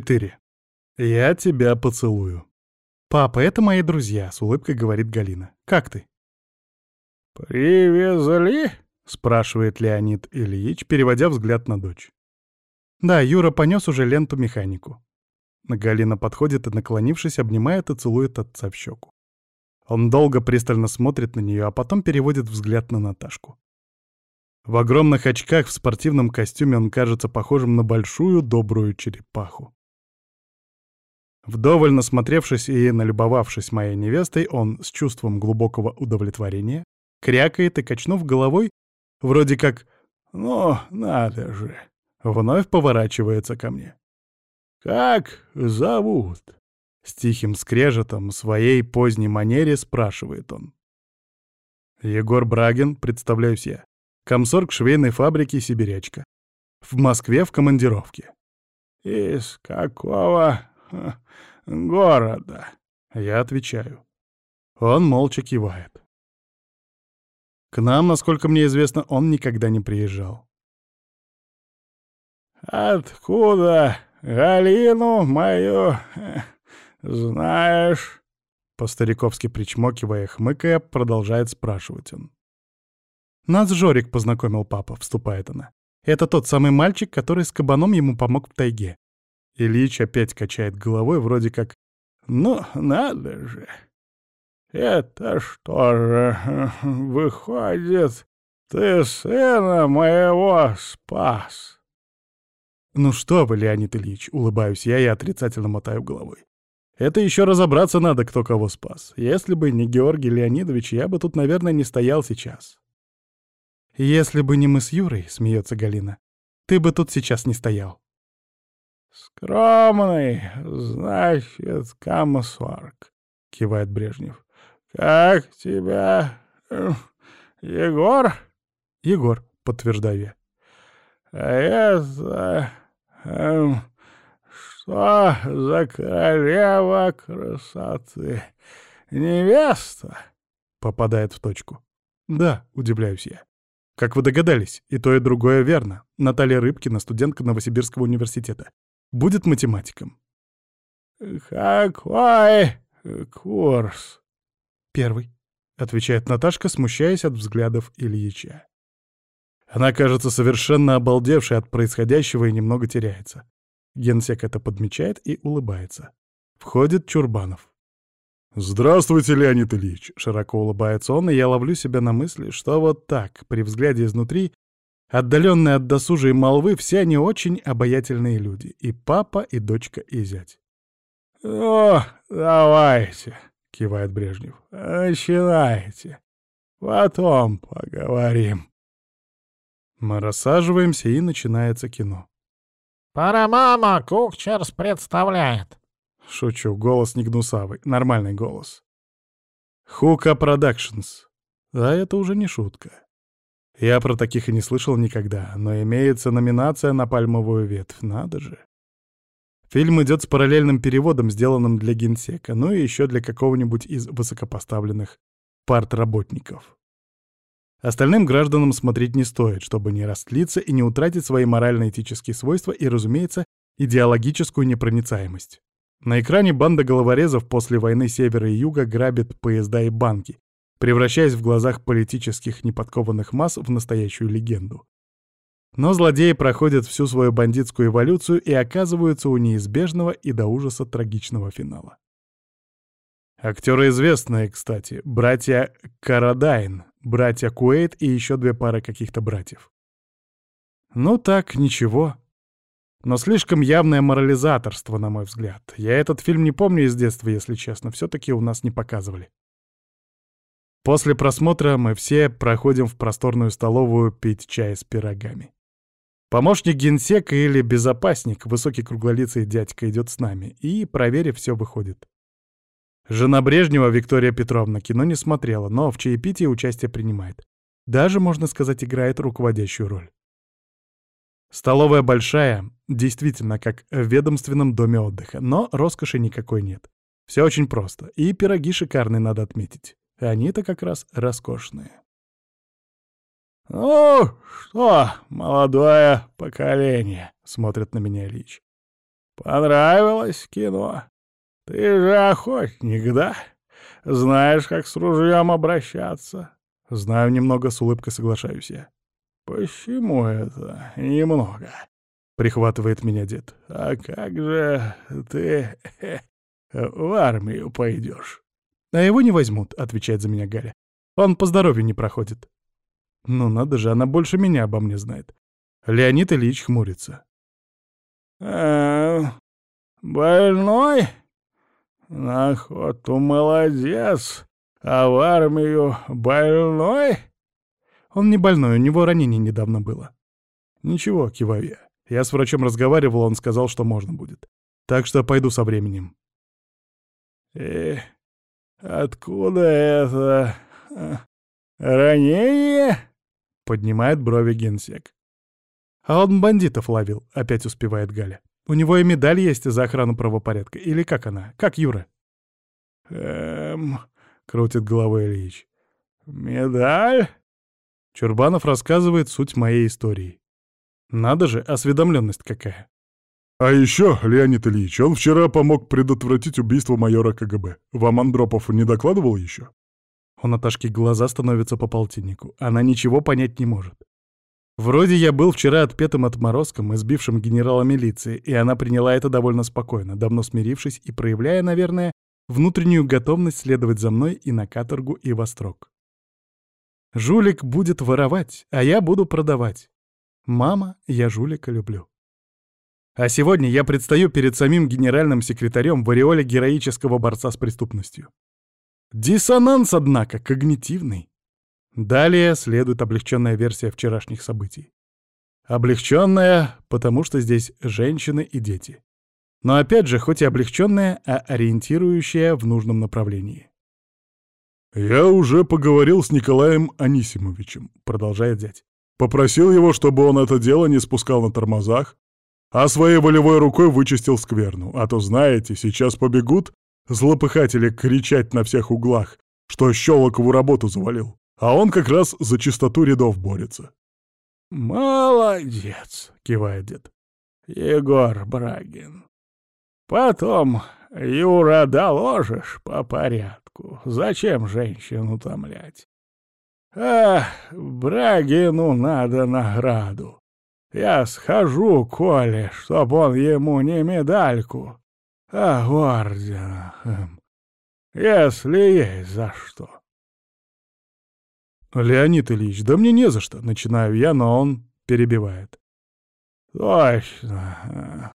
4. Я тебя поцелую. «Папа, это мои друзья», — с улыбкой говорит Галина. «Как ты?» «Привезли?» — спрашивает Леонид Ильич, переводя взгляд на дочь. «Да, Юра понес уже ленту механику». Галина подходит и, наклонившись, обнимает и целует отца в щеку. Он долго пристально смотрит на нее, а потом переводит взгляд на Наташку. В огромных очках в спортивном костюме он кажется похожим на большую добрую черепаху. Вдоволь насмотревшись и налюбовавшись моей невестой, он с чувством глубокого удовлетворения крякает и, качнув головой, вроде как «Ну, надо же!» вновь поворачивается ко мне. «Как зовут?» С тихим скрежетом, своей поздней манере спрашивает он. Егор Брагин, представляюсь я. Комсорг швейной фабрики «Сибирячка». В Москве в командировке. «Из какого города?» Я отвечаю. Он молча кивает. К нам, насколько мне известно, он никогда не приезжал. «Откуда Галину мою знаешь?» По-стариковски причмокивая, хмыкая, продолжает спрашивать он. «Нас Жорик познакомил папа», — вступает она. «Это тот самый мальчик, который с кабаном ему помог в тайге». Ильич опять качает головой, вроде как «Ну, надо же! Это что же, выходит, ты сына моего спас?» «Ну что вы, Леонид Ильич», — улыбаюсь я и отрицательно мотаю головой. «Это еще разобраться надо, кто кого спас. Если бы не Георгий Леонидович, я бы тут, наверное, не стоял сейчас». «Если бы не мы с Юрой», — смеется Галина, — «ты бы тут сейчас не стоял». «Скромный, значит, Камасварк», — кивает Брежнев. «Как тебя... Э, Егор?» «Егор», — подтверждаю я. «А это... Эм, что за королева красоты? Невеста?» Попадает в точку. «Да», — удивляюсь я. Как вы догадались, и то, и другое верно. Наталья Рыбкина, студентка Новосибирского университета. Будет математиком. «Какой курс?» «Первый», — отвечает Наташка, смущаясь от взглядов Ильича. Она кажется совершенно обалдевшей от происходящего и немного теряется. Генсек это подмечает и улыбается. Входит Чурбанов. «Здравствуйте, Леонид Ильич!» — широко улыбается он, и я ловлю себя на мысли, что вот так, при взгляде изнутри, отдаленные от досужей молвы, все они очень обаятельные люди. И папа, и дочка, и зять. «О, давайте!» — кивает Брежнев. «Начинайте. Потом поговорим». Мы рассаживаемся, и начинается кино. «Paramount Pictures представляет», Шучу, голос не гнусавый, нормальный голос. Хука Productions. А это уже не шутка. Я про таких и не слышал никогда, но имеется номинация на пальмовую ветвь, надо же. Фильм идет с параллельным переводом, сделанным для генсека, ну и еще для какого-нибудь из высокопоставленных партработников. Остальным гражданам смотреть не стоит, чтобы не растлиться и не утратить свои морально-этические свойства и, разумеется, идеологическую непроницаемость. На экране банда головорезов после войны Севера и Юга грабит поезда и банки, превращаясь в глазах политических неподкованных масс в настоящую легенду. Но злодеи проходят всю свою бандитскую эволюцию и оказываются у неизбежного и до ужаса трагичного финала. Актеры известные, кстати, братья Карадайн, братья Куэйт и еще две пары каких-то братьев. Ну так, ничего, но слишком явное морализаторство, на мой взгляд. Я этот фильм не помню из детства, если честно. Все-таки у нас не показывали. После просмотра мы все проходим в просторную столовую пить чай с пирогами. Помощник генсека или безопасник, высокий круглолицый дядька, идет с нами и, проверив, все выходит. Жена Брежнева, Виктория Петровна, кино не смотрела, но в чаепитии участие принимает. Даже, можно сказать, играет руководящую роль. Столовая большая, действительно, как в ведомственном доме отдыха, но роскоши никакой нет. Все очень просто, и пироги шикарные, надо отметить. Они-то как раз роскошные. «Ну что, молодое поколение?» — смотрит на меня Ильич. Понравилось кино? Ты же охотник, да? Знаешь, как с ружьем обращаться?» «Знаю немного, с улыбкой соглашаюсь я». «Почему это немного?» — прихватывает меня дед. «А как же ты в армию пойдешь?» «А его не возьмут», — отвечает за меня Галя. «Он по здоровью не проходит». «Ну надо же, она больше меня обо мне знает». Леонид Ильич хмурится. «А, больной? На охоту молодец, а в армию больной?» «Он не больной, у него ранение недавно было». «Ничего», — киваю я. Я с врачом разговаривал, он сказал, что можно будет. Так что пойду со временем. «И откуда это ранение?» — поднимает брови генсек. «А он бандитов ловил», — опять успевает Галя. «У него и медаль есть за охрану правопорядка. Или как она? Как Юра?» «Эм...» — крутит головой Ильич. «Медаль?» Чурбанов рассказывает суть моей истории. Надо же, осведомленность какая. А еще, Леонид Ильич, он вчера помог предотвратить убийство майора КГБ. Вам Андропов не докладывал еще? У Наташки глаза становятся по полтиннику. Она ничего понять не может. Вроде я был вчера отпетым отморозком, избившим генерала милиции, и она приняла это довольно спокойно, давно смирившись и проявляя, наверное, внутреннюю готовность следовать за мной и на каторгу, и во строк. Жулик будет воровать, а я буду продавать. Мама, я жулика люблю. А сегодня я предстаю перед самим генеральным секретарем в ореоле героического борца с преступностью. Диссонанс, однако, когнитивный. Далее следует облегченная версия вчерашних событий. Облегченная, потому что здесь женщины и дети. Но опять же, хоть и облегченная, а ориентирующая в нужном направлении. «Я уже поговорил с Николаем Анисимовичем», — продолжает дядь. «Попросил его, чтобы он это дело не спускал на тормозах, а своей волевой рукой вычистил скверну. А то, знаете, сейчас побегут злопыхатели кричать на всех углах, что Щелокову работу завалил, а он как раз за чистоту рядов борется». «Молодец», — кивает дед. «Егор Брагин. Потом, Юра, доложишь по порядку. Зачем женщин утомлять? Ах, Брагину надо награду. Я схожу, Коле, чтоб он ему не медальку, а ордена, хм, если есть за что. «Леонид Ильич, да мне не за что», — начинаю я, но он перебивает. «Точно.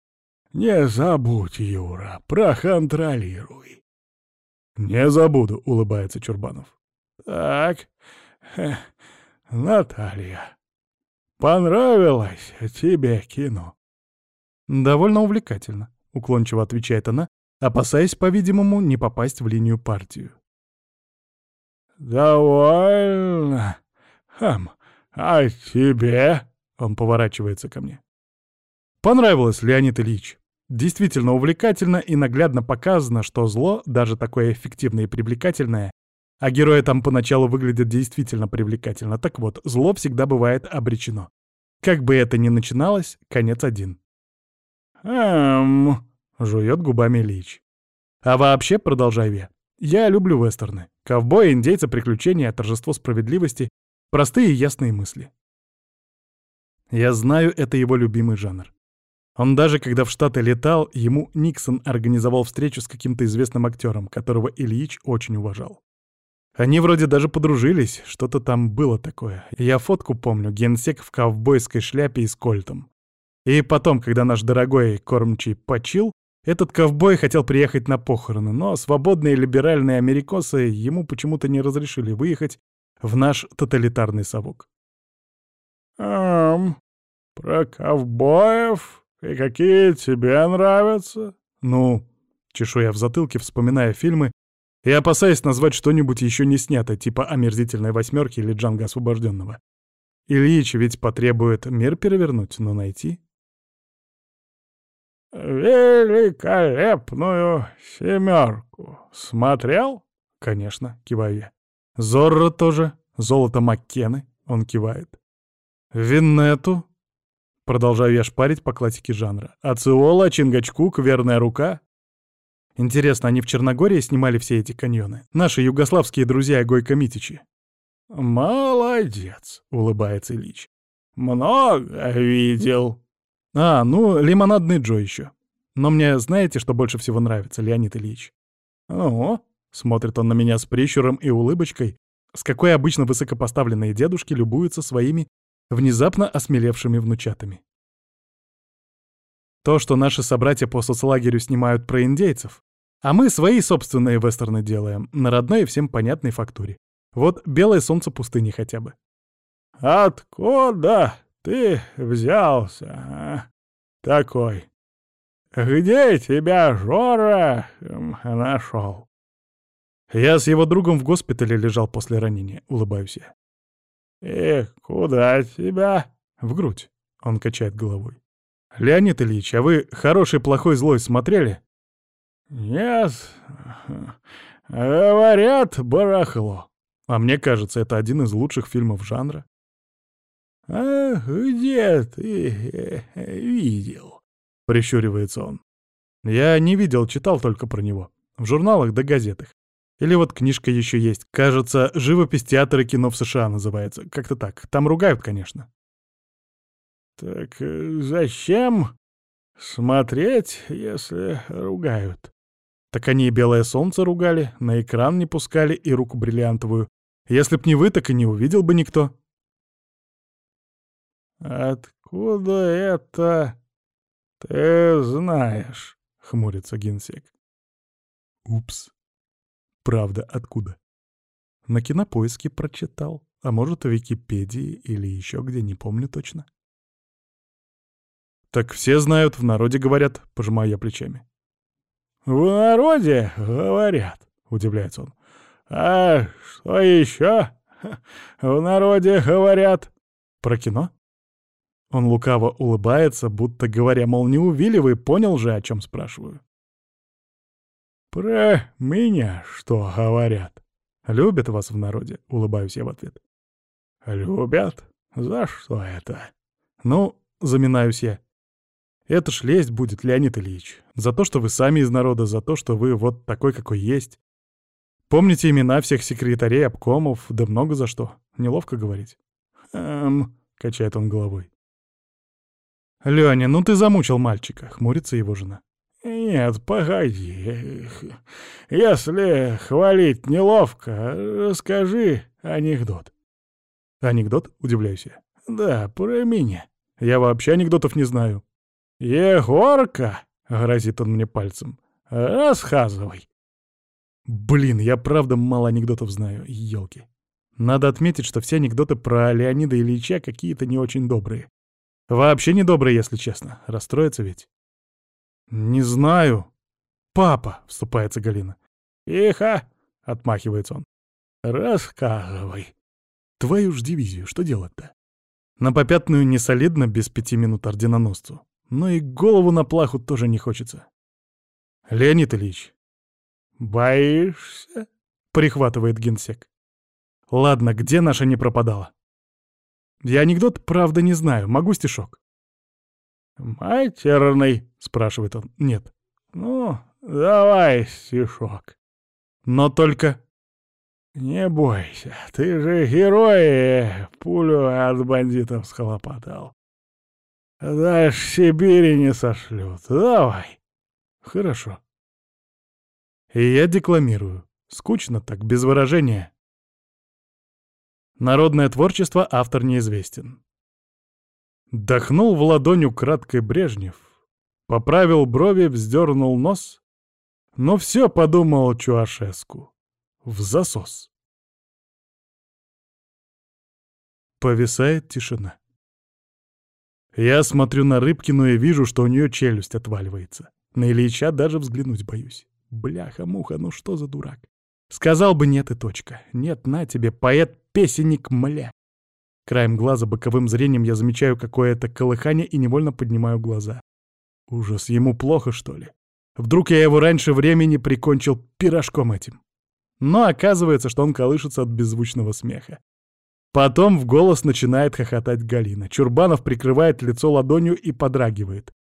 Не забудь, Юра, проконтролируй». «Не забуду», — улыбается Чурбанов. «Так, Наталья, понравилось тебе кино?» «Довольно увлекательно», — уклончиво отвечает она, опасаясь, по-видимому, не попасть в линию партию. «Довольно. Хм, а тебе?» — он поворачивается ко мне. Понравилось, Леонид Ильич. Действительно увлекательно и наглядно показано, что зло, даже такое эффективное и привлекательное, а герои там поначалу выглядят действительно привлекательно. Так вот, зло всегда бывает обречено. Как бы это ни начиналось, конец один. «Эм...» — жует губами Ильич. «А вообще, продолжай я, я люблю вестерны. Ковбои, индейцы, приключения, торжество справедливости, простые и ясные мысли. Я знаю, это его любимый жанр. Он даже, когда в Штаты летал, ему Никсон организовал встречу с каким-то известным актером, которого Ильич очень уважал. Они вроде даже подружились, что-то там было такое. Я фотку помню, генсек в ковбойской шляпе и с кольтом. И потом, когда наш дорогой кормчий почил, этот ковбой хотел приехать на похороны, но свободные либеральные америкосы ему почему-то не разрешили выехать в наш тоталитарный совок. «Эм, про ковбоев?» «И какие тебе нравятся?» «Ну...» — чешу я в затылке, вспоминая фильмы, и опасаясь назвать что-нибудь еще не снято, типа «Омерзительной восьмерки» или «Джанга освобожденного». Ильич ведь потребует мир перевернуть, но найти... «Великолепную семерку смотрел?» «Конечно», — киваю я. «Зорро тоже, золото Маккены», — он кивает. «Виннету?» Продолжаю я шпарить по классике жанра. Ациола, Чингачкук, Верная рука. Интересно, они в Черногории снимали все эти каньоны? Наши югославские друзья Гойко Митичи. «Молодец», — улыбается Ильич. «Много видел». А, ну, лимонадный Джо еще. Но мне знаете, что больше всего нравится, Леонид Ильич? «Ну?» — смотрит он на меня с прищуром и улыбочкой, с какой обычно высокопоставленные дедушки любуются своими внезапно осмелевшими внучатами. То, что наши собратья по соцлагерю снимают про индейцев, а мы свои собственные вестерны делаем, на родной и всем понятной фактуре. Вот «Белое солнце пустыни» хотя бы. «Откуда ты взялся, а? такой? Где тебя Жора нашел?» Я с его другом в госпитале лежал после ранения, улыбаюсь я. «И куда тебя?» «В грудь», — он качает головой. «Леонид Ильич, а вы «Хороший, плохой, злой» смотрели?» «Нет. Говорят, барахло». А мне кажется, это один из лучших фильмов жанра. «А где ты видел?» — прищуривается он. «Я не видел, читал только про него. В журналах да газетах. Или вот книжка еще есть. Кажется, «Живопись театра и кино в США» называется. Как-то так. Там ругают, конечно. Так э, зачем смотреть, если ругают? Так они и «Белое солнце» ругали, на экран не пускали и руку бриллиантовую. Если б не вы, так и не увидел бы никто. «Откуда это ты знаешь?» — хмурится генсек. «Упс», Правда, откуда? На кинопоиске прочитал, а может, в Википедии или еще где, не помню точно. Так все знают, в народе говорят, пожимаю я плечами. В народе говорят, удивляется он. А что еще в народе говорят? Про кино? Он лукаво улыбается, будто говоря, мол, не увиливай, понял же, о чем спрашиваю. «Про меня что говорят?» «Любят вас в народе», — улыбаюсь я в ответ. «Любят? За что это?» «Ну, заминаюсь я. Это ж лезть будет, Леонид Ильич. За то, что вы сами из народа, за то, что вы вот такой, какой есть. Помните имена всех секретарей, обкомов, да много за что. Неловко говорить». «Эм...» — качает он головой. «Лёня, ну ты замучил мальчика», — хмурится его жена. «Нет, погоди. Если хвалить неловко, расскажи анекдот». «Анекдот?» — удивляюсь я. «Да, про меня». «Я вообще анекдотов не знаю». «Егорка!» — грозит он мне пальцем. «Рассказывай». Блин, я правда мало анекдотов знаю, елки. Надо отметить, что все анекдоты про Леонида Ильича какие-то не очень добрые. Вообще не добрые, если честно. Расстроится ведь. «Не знаю». «Папа», — вступается Галина. «Тихо», — отмахивается он. «Рассказывай». «Твою ж дивизию, что делать-то?» На попятную не солидно без пяти минут орденоносцу. Но и голову на плаху тоже не хочется. «Леонид Ильич». «Боишься?» — прихватывает генсек. «Ладно, где наша не пропадала?» «Я анекдот, правда, не знаю. Могу стишок?» «Матерный?» — спрашивает он. «Нет». «Ну, давай стишок». «Но только...» «Не бойся, ты же герой, пулю от бандитов схлопотал. Дальше Сибири не сошлют. Давай». «Хорошо». И я декламирую. Скучно так, без выражения. Народное творчество автор неизвестен. Дохнул в ладонь украдкой Брежнев, поправил брови, вздернул нос, но все подумал Чуашеску. В засос. Повисает тишина. Я смотрю на Рыбкину и вижу, что у нее челюсть отваливается. На Ильича даже взглянуть боюсь. Бляха-муха, ну что за дурак? Сказал бы нет и точка. Нет, на тебе, поэт-песенник, мля. Краем глаза боковым зрением я замечаю какое-то колыхание и невольно поднимаю глаза. Ужас, ему плохо, что ли? Вдруг я его раньше времени прикончил пирожком этим? Но оказывается, что он колышется от беззвучного смеха. Потом в голос начинает хохотать Галина. Чурбанов прикрывает лицо ладонью и подрагивает.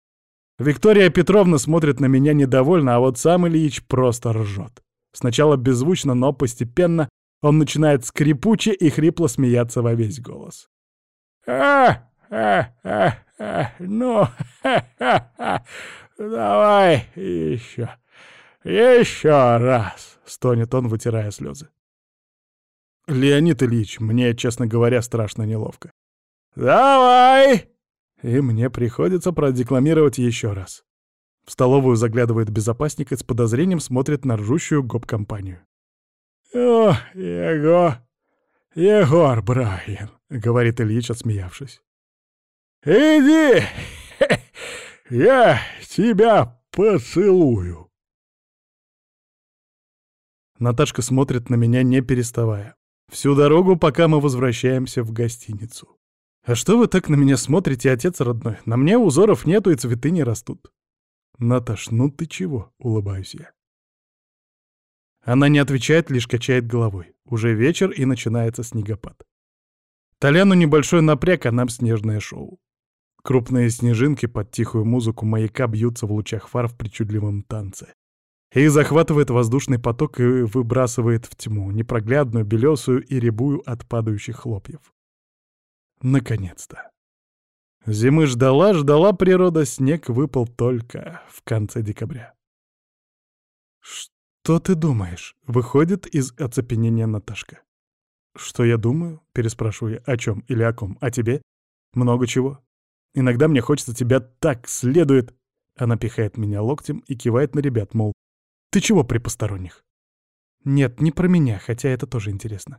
Виктория Петровна смотрит на меня недовольно, а вот сам Ильич просто ржет. Сначала беззвучно, но постепенно он начинает скрипуче и хрипло смеяться во весь голос. «А, а, а, ну, ха, ха, ха, давай еще, еще раз!» — стонет он, вытирая слезы. «Леонид Ильич, мне, честно говоря, страшно неловко». «Давай!» И мне приходится продекламировать еще раз. В столовую заглядывает безопасник и с подозрением смотрит на ржущую гоп-компанию. «О, Егор! Егор Брайан!» — говорит Ильич, отсмеявшись. «Иди! Я тебя поцелую!» Наташка смотрит на меня, не переставая. Всю дорогу, пока мы возвращаемся в гостиницу. «А что вы так на меня смотрите, отец родной? На мне узоров нету и цветы не растут». «Наташ, ну ты чего?» — улыбаюсь я. Она не отвечает, лишь качает головой. Уже вечер, и начинается снегопад. Толяну небольшой напряг, а нам снежное шоу. Крупные снежинки под тихую музыку маяка бьются в лучах фар в причудливом танце. И захватывает воздушный поток и выбрасывает в тьму, непроглядную, белесую и рябую от падающих хлопьев. Наконец-то. Зимы ждала, ждала природа, снег выпал только в конце декабря. «Что ты думаешь?» — выходит из оцепенения Наташка. «Что я думаю?» — переспрашиваю я. «О чем или о ком? О тебе? Много чего. Иногда мне хочется тебя так следует...» Она пихает меня локтем и кивает на ребят, мол, ты чего при посторонних? Нет, не про меня, хотя это тоже интересно.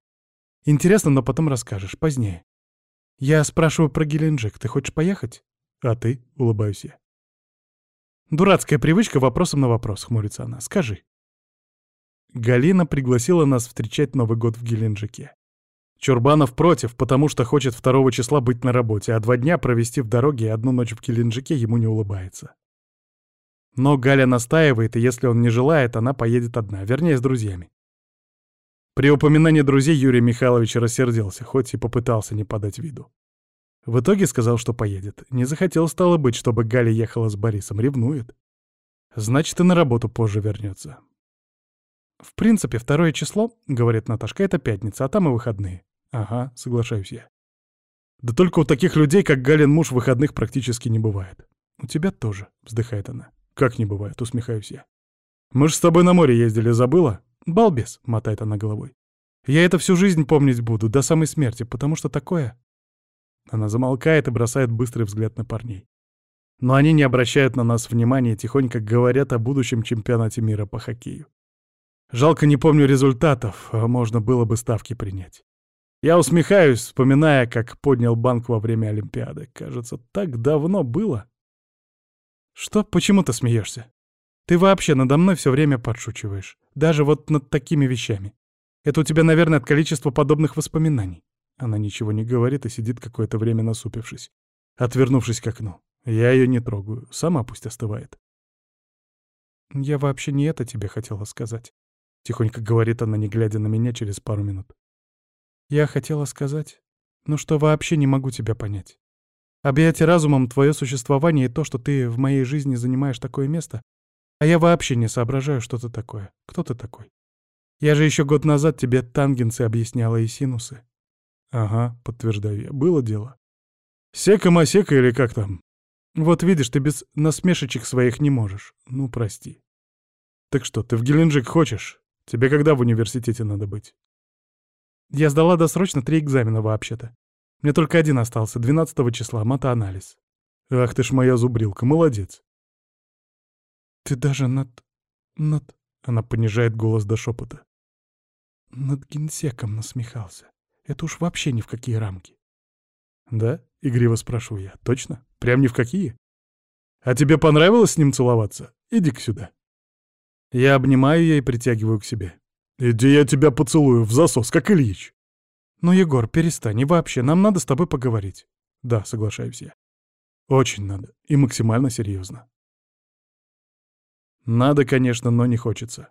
Интересно, но потом расскажешь, позднее. Я спрашиваю про Геленджик, ты хочешь поехать? А ты? Улыбаюсь я. Дурацкая привычка вопросом на вопрос, хмурится она. Скажи. Галина пригласила нас встречать Новый год в Геленджике. Чурбанов против, потому что хочет второго числа быть на работе, а два дня провести в дороге и одну ночь в Геленджике ему не улыбается. Но Галя настаивает, и если он не желает, она поедет одна, вернее, с друзьями. При упоминании друзей Юрий Михайлович рассердился, хоть и попытался не подать виду. В итоге сказал, что поедет. Не захотел, стало быть, чтобы Галя ехала с Борисом, ревнует. Значит, и на работу позже вернется. «В принципе, второе число, — говорит Наташка, — это пятница, а там и выходные». «Ага, соглашаюсь я». «Да только у таких людей, как Галин муж, выходных практически не бывает». «У тебя тоже», — вздыхает она. «Как не бывает?» — усмехаюсь я. «Мы ж с тобой на море ездили, забыла?» «Балбес», — мотает она головой. «Я это всю жизнь помнить буду, до самой смерти, потому что такое...» Она замолкает и бросает быстрый взгляд на парней. Но они не обращают на нас внимания и тихонько говорят о будущем чемпионате мира по хоккею. Жалко, не помню результатов, а можно было бы ставки принять. Я усмехаюсь, вспоминая, как поднял банк во время Олимпиады. Кажется, так давно было. «Что? Почему ты смеешься? Ты вообще надо мной все время подшучиваешь. Даже вот над такими вещами. Это у тебя, наверное, от количества подобных воспоминаний». Она ничего не говорит и сидит какое-то время насупившись, отвернувшись к окну. Я ее не трогаю, сама пусть остывает. «Я вообще не это тебе хотела сказать», — тихонько говорит она, не глядя на меня через пару минут. «Я хотела сказать, ну что вообще не могу тебя понять. Объятие разумом твое существование и то, что ты в моей жизни занимаешь такое место, а я вообще не соображаю, что ты такое. Кто ты такой? Я же еще год назад тебе тангенсы объясняла и синусы. Ага, подтверждаю я, было дело. Сека-масека или как там? Вот видишь, ты без насмешечек своих не можешь. Ну, прости. Так что, ты в Геленджик хочешь? Тебе когда в университете надо быть? Я сдала досрочно три экзамена вообще-то. Мне только один остался, 12 числа, матоанализ. Ах ты ж моя зубрилка, молодец. Ты даже над... над... Она понижает голос до шепота. Над генсеком насмехался. Это уж вообще ни в какие рамки. Да? Игриво спрашиваю я. Точно? Прям ни в какие? А тебе понравилось с ним целоваться? Иди-ка сюда. Я обнимаю ее и притягиваю к себе. Иди я тебя поцелую в засос, как Ильич. «Ну, Егор, перестань, и вообще, нам надо с тобой поговорить». «Да, соглашаюсь я». «Очень надо, и максимально серьезно». Надо, конечно, но не хочется.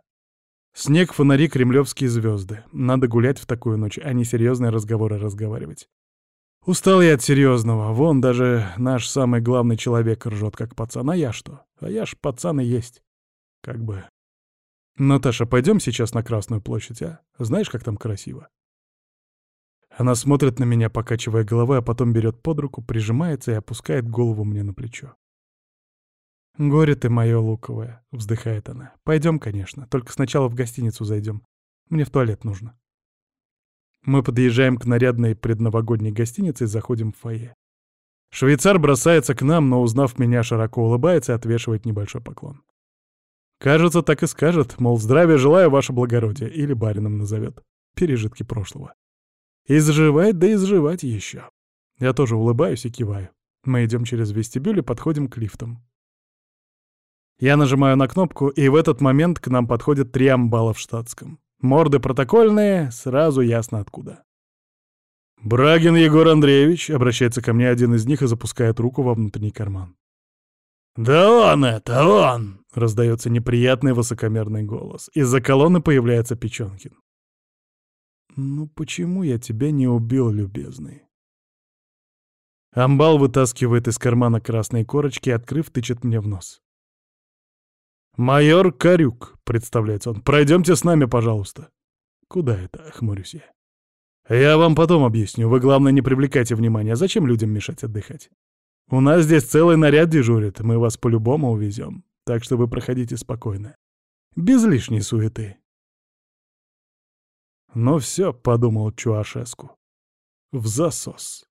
Снег, фонари, кремлевские звезды. Надо гулять в такую ночь, а не серьезные разговоры разговаривать. Устал я от серьезного. Вон даже наш самый главный человек ржет, как пацан. А я что? А я ж пацан и есть. Как бы. Наташа, пойдем сейчас на Красную площадь, а? Знаешь, как там красиво? Она смотрит на меня, покачивая головой, а потом берет под руку, прижимается и опускает голову мне на плечо. «Горе ты мое луковое», — вздыхает она. «Пойдем, конечно, только сначала в гостиницу зайдем. Мне в туалет нужно». Мы подъезжаем к нарядной предновогодней гостинице и заходим в фойе. Швейцар бросается к нам, но, узнав меня, широко улыбается и отвешивает небольшой поклон. Кажется, так и скажет, мол, здравия желаю, ваше благородие, или барином назовет. Пережитки прошлого. Изживать, да изживать еще. Я тоже улыбаюсь и киваю. Мы идем через вестибюль и подходим к лифтам. Я нажимаю на кнопку, и в этот момент к нам подходят три амбала в штатском. Морды протокольные, сразу ясно откуда. «Брагин Егор Андреевич», — обращается ко мне один из них и запускает руку во внутренний карман. «Да он это, он!» — раздается неприятный высокомерный голос. Из-за колонны появляется Печенкин. «Ну почему я тебя не убил, любезный?» Амбал вытаскивает из кармана красные корочки и, открыв, тычет мне в нос. «Майор Карюк», — представляется он, — «пройдемте с нами, пожалуйста». «Куда это?» — хмурюсь я. «Я вам потом объясню. Вы, главное, не привлекайте внимания. Зачем людям мешать отдыхать? У нас здесь целый наряд дежурит. Мы вас по-любому увезем. Так что вы проходите спокойно. Без лишней суеты». «Ну все», — подумал Чуашеску. «В засос».